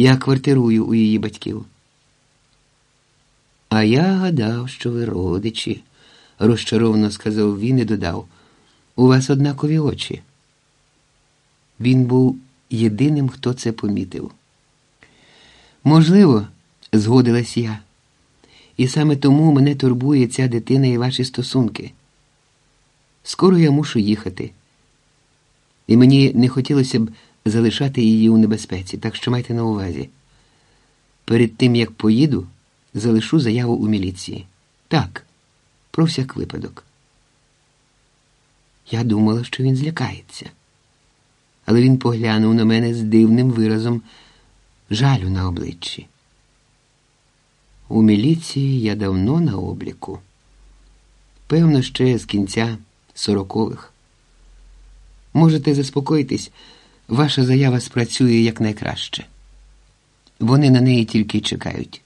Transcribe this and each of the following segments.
Я квартирую у її батьків. А я гадав, що ви родичі, розчаровано сказав він і додав. У вас однакові очі. Він був єдиним, хто це помітив. Можливо, згодилась я. І саме тому мене турбує ця дитина і ваші стосунки. Скоро я мушу їхати. І мені не хотілося б залишати її у небезпеці, так що майте на увазі. Перед тим, як поїду, залишу заяву у міліції. Так, про всяк випадок. Я думала, що він злякається, але він поглянув на мене з дивним виразом жалю на обличчі. У міліції я давно на обліку. Певно, ще з кінця сорокових. Можете заспокоїтись, ваша заява спрацює якнайкраще. Вони на неї тільки чекають.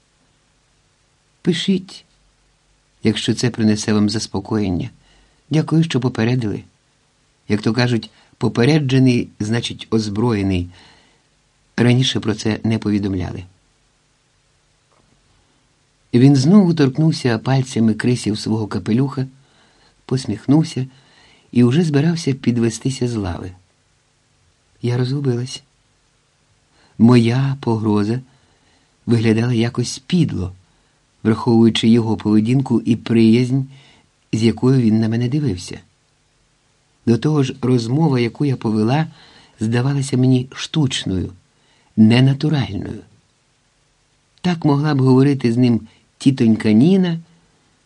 Пишіть, якщо це принесе вам заспокоєння. Дякую, що попередили. Як то кажуть, попереджений, значить, озброєний. Раніше про це не повідомляли. Він знову торкнувся пальцями крисів свого капелюха, посміхнувся і вже збирався підвестися з лави. Я розгубилась. Моя погроза виглядала якось підло, враховуючи його поведінку і приязнь, з якою він на мене дивився. До того ж, розмова, яку я повела, здавалася мені штучною, ненатуральною. Так могла б говорити з ним тітонька Ніна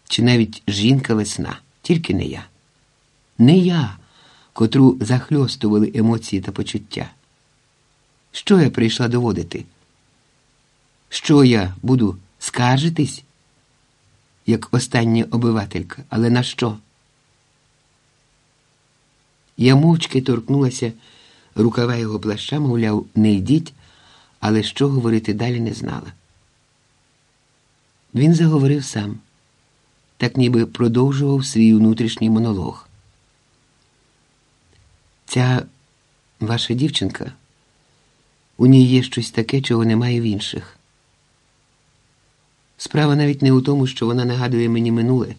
чи навіть жінка весна, тільки не я. Не я, котру захльостували емоції та почуття. Що я прийшла доводити? Що я буду скаржитись, як остання обивателька, але на що? Я мовчки торкнулася рукава його плаща, мовляв, не йдіть, але що говорити далі не знала. Він заговорив сам, так ніби продовжував свій внутрішній монолог. Ця ваша дівчинка, у ній є щось таке, чого немає в інших. Справа навіть не у тому, що вона нагадує мені минуле,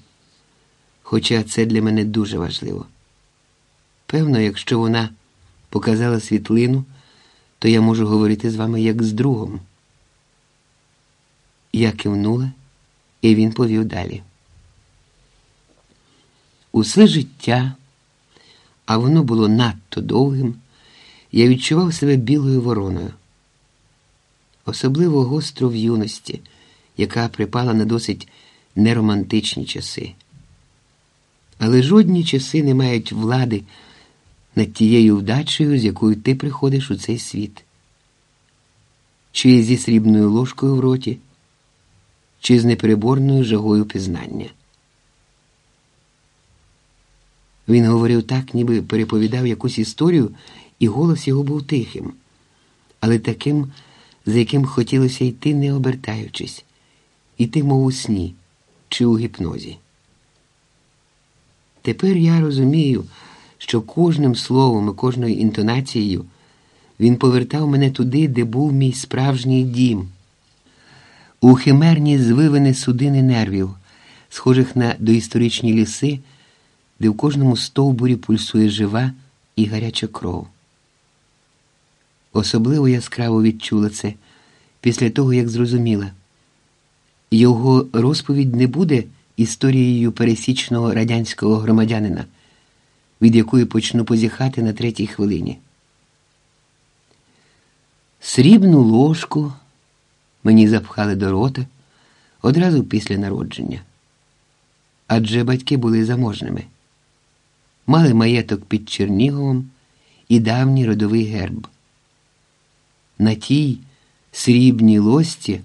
хоча це для мене дуже важливо. Певно, якщо вона показала світлину, то я можу говорити з вами як з другом. Я кивнула, і він повів далі. Усе життя, а воно було надто довгим, я відчував себе білою вороною, особливо гостро в юності, яка припала на досить неромантичні часи. Але жодні часи не мають влади над тією вдачею, з якою ти приходиш у цей світ. Чи зі срібною ложкою в роті, чи з непереборною жагою пізнання. Він говорив так, ніби переповідав якусь історію, і голос його був тихим, але таким, за яким хотілося йти, не обертаючись, іти, мов у сні чи у гіпнозі. Тепер я розумію, що кожним словом і кожною інтонацією він повертав мене туди, де був мій справжній дім, у химерні звивини судини нервів, схожих на доісторичні ліси, де в кожному стовбурі пульсує жива і гаряча кров. Особливо яскраво відчула це після того, як зрозуміла. Його розповідь не буде історією пересічного радянського громадянина, від якої почну позіхати на третій хвилині. Срібну ложку мені запхали до рота одразу після народження. Адже батьки були заможними, мали маєток під Черніговом і давній родовий герб. На тій срібній лості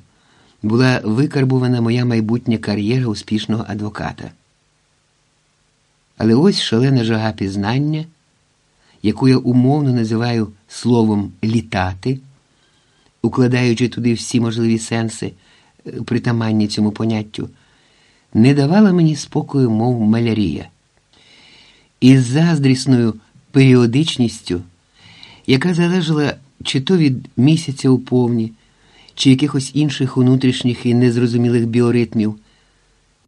була викарбувана моя майбутня кар'єра успішного адвоката. Але ось шалена жага пізнання, яку я умовно називаю словом літати, укладаючи туди всі можливі сенси, е, притаманні цьому поняттю, не давала мені спокою, мов малярія. І з заздрісною періодичністю, яка залежала чи то від місяця у повні, чи якихось інших внутрішніх і незрозумілих біоритмів,